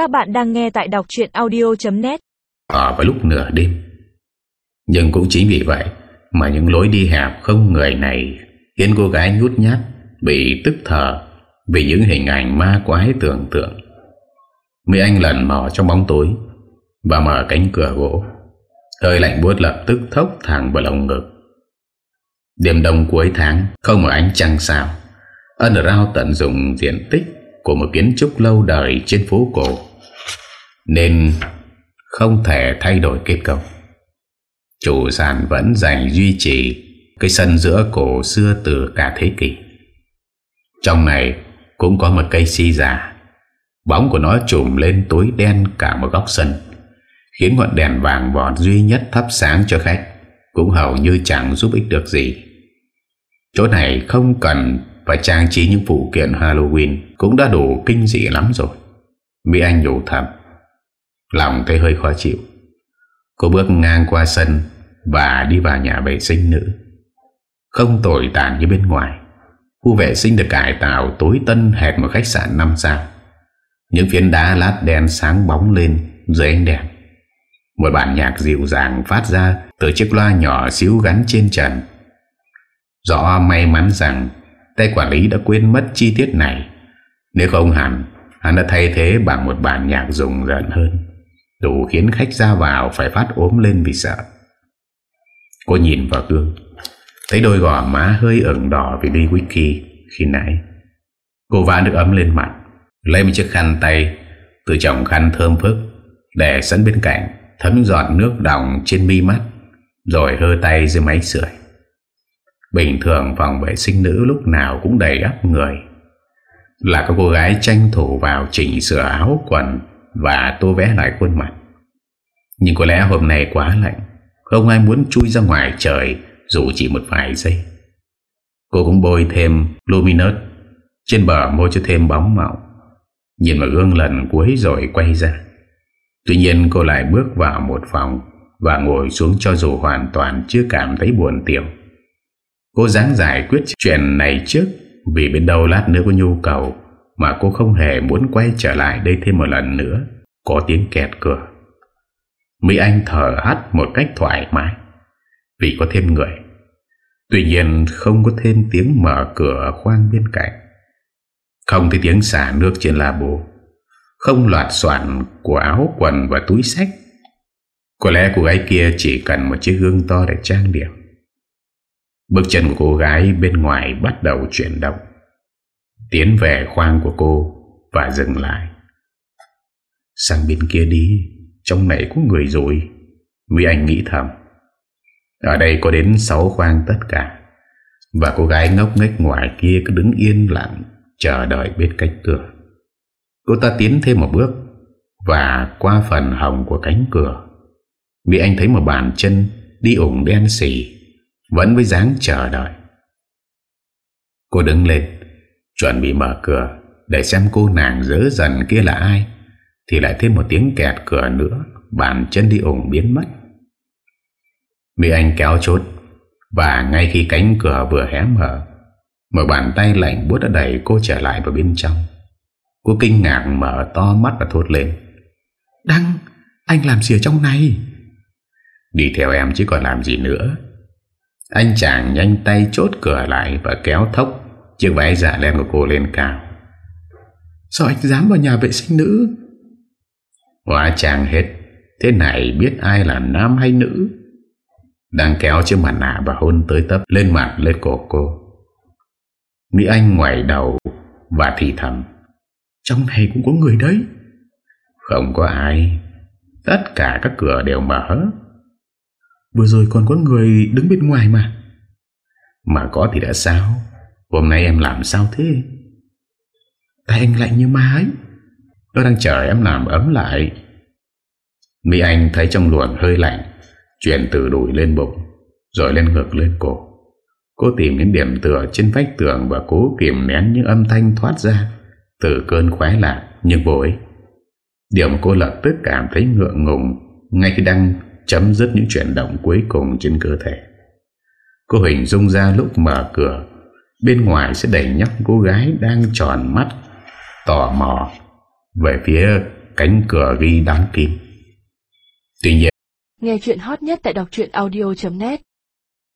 Các bạn đang nghe tại đọc chuyện audio.net Ở vào lúc nửa đêm. Nhưng cũng chính vì vậy Mà những lối đi hẹp không người này Khiến cô gái nhút nhát, Bị tức thở Vì những hình ảnh ma quái tưởng tượng. Mấy Anh lần mò trong bóng tối Và mở cánh cửa gỗ. Hơi lạnh buốt lập tức thốc thẳng vào lồng ngực. Đêm đông cuối tháng, Không một ánh trăng sao. Underground tận dụng diện tích Của một kiến trúc lâu đời trên phố cổ. Nên Không thể thay đổi kết cấu. Chủ sàn vẫn dành duy trì Cái sân giữa cổ xưa từ cả thế kỷ. Trong này Cũng có một cây si già. Bóng của nó trùm lên tối đen cả một góc sân, Khiến ngọn đèn vàng vọt duy nhất thắp sáng cho khách, Cũng hầu như chẳng giúp ích được gì. Chỗ này không cần phải trang trí những phụ kiện Halloween, Cũng đã đủ kinh dị lắm rồi. Mỹ Anh nhủ thầm. Lòng thấy hơi khó chịu. Cô bước ngang qua sân Và đi vào nhà vệ sinh nữ. Không tồi tàn như bên ngoài, Khu vệ sinh được cải tạo tối tân hệt một khách sạn 5 sao. Những phiến đá lát đen sáng bóng lên dưới ánh đèn. Một bản nhạc dịu dàng phát ra từ chiếc loa nhỏ xíu gắn trên trần. Rõ may mắn rằng tay quản lý đã quên mất chi tiết này. Nếu không hẳn, Hắn đã thay thế bằng một bản nhạc rùng rợn hơn. Đủ khiến khách ra vào phải phát ốm lên vì sợ. Cô nhìn vào gương. Thấy đôi gò má hơi ửng đỏ vì đi whisky khi nãy. Cô vã được ấm lên mặt, Lấy một chiếc khăn tay Từ chồng khăn thơm phức Để sẵn bên cạnh, Thấm giọt nước đọng trên mi mắt, Rồi hơ tay dưới máy sưởi. Bình thường phòng vệ sinh nữ lúc nào cũng đầy ắp người. Là các cô gái tranh thủ vào chỉnh sửa áo quần và tô vẽ lại khuôn mặt. Nhưng có lẽ hôm nay quá lạnh, Không ai muốn chui ra ngoài trời, Dù chỉ một vài giây. Cô cũng bôi thêm Luminous Trên bờ môi cho thêm bóng màu. Nhìn vào gương lần cuối rồi quay ra. Tuy nhiên cô lại bước vào một phòng Và ngồi xuống cho dù hoàn toàn chưa cảm thấy buồn tiểu. Cô dáng giải quyết chuyện này trước, Vì bên đầu lát nữa có nhu cầu mà cô không hề muốn quay trở lại đây thêm một lần nữa. Có tiếng kẹt cửa. Mỹ Anh thở hắt một cách thoải mái. Vì có thêm người. Tuy nhiên không có thêm tiếng mở cửa khoang bên cạnh. Không thấy tiếng xả nước trên lavabo Không loạt soạn của áo quần và túi sách. Có lẽ cô gái kia chỉ cần một chiếc gương to để trang điểm. Bước chân của cô gái bên ngoài bắt đầu chuyển động. Tiến về khoang của cô Và dừng lại. Sang bên kia đi, Trong này có người rồi. Vì Anh nghĩ thầm. Ở đây có đến 6 khoang tất cả. Và cô gái ngốc nghếch ngoài kia cứ đứng yên lặng, Chờ đợi bên cánh cửa Cô ta tiến thêm một bước Và qua phần hồng của cánh cửa. Vì Anh thấy một bàn chân Đi ủng đen xỉ vẫn với dáng chờ đợi. Cô đứng lên. Chuẩn bị mở cửa Để xem cô nàng dỡ dần kia là ai, Thì lại thêm một tiếng kẹt cửa nữa, Bàn chân đi ủng biến mất. Mỹ Anh kéo chốt, Và ngay khi cánh cửa vừa hé mở, Một bàn tay lạnh bút đã đẩy cô trở lại vào bên trong. Cô kinh ngạc mở to mắt và thốt lên, Đăng, Anh làm gì ở trong này? Đi theo em chứ còn làm gì nữa. Anh chàng nhanh tay chốt cửa lại Và kéo thốc Chiếc váy dạ len của cô lên cao. Sao anh dám vào nhà vệ sinh nữ? Hóa chàng hết. Thế này biết ai là nam hay nữ? Đang kéo chiếc mặt nạ Và hôn tới tấp lên mặt lên cổ cô. Mỹ Anh ngoài đầu Và thì thầm. Trong này cũng có người đấy. Không có ai. Tất cả các cửa đều mở. Vừa rồi còn có người đứng bên ngoài mà. Mà có thì đã sao Hôm nay em làm sao thế? Tay anh lạnh như ma ấy. Nó đang chờ em làm ấm lại. Mỹ Anh thấy trong luồng hơi lạnh Chuyển từ đùi lên bụng Rồi lên ngực lên cổ. Cô tìm những điểm tựa trên vách tường Và cố kiềm nén những âm thanh thoát ra Từ cơn khoái lạc Nhưng vô ích Điều mà cô lập tức cảm thấy ngượng ngùng Ngay khi đang chấm dứt những chuyển động cuối cùng trên cơ thể. Cô hình dung ra lúc mở cửa, bên ngoài sẽ đẩy nhắc cô gái đang tròn mắt, tò mò về phía cánh cửa ghi đóng kim. Tuy nhiên, Nghe chuyện hot nhất tại đọc audio.net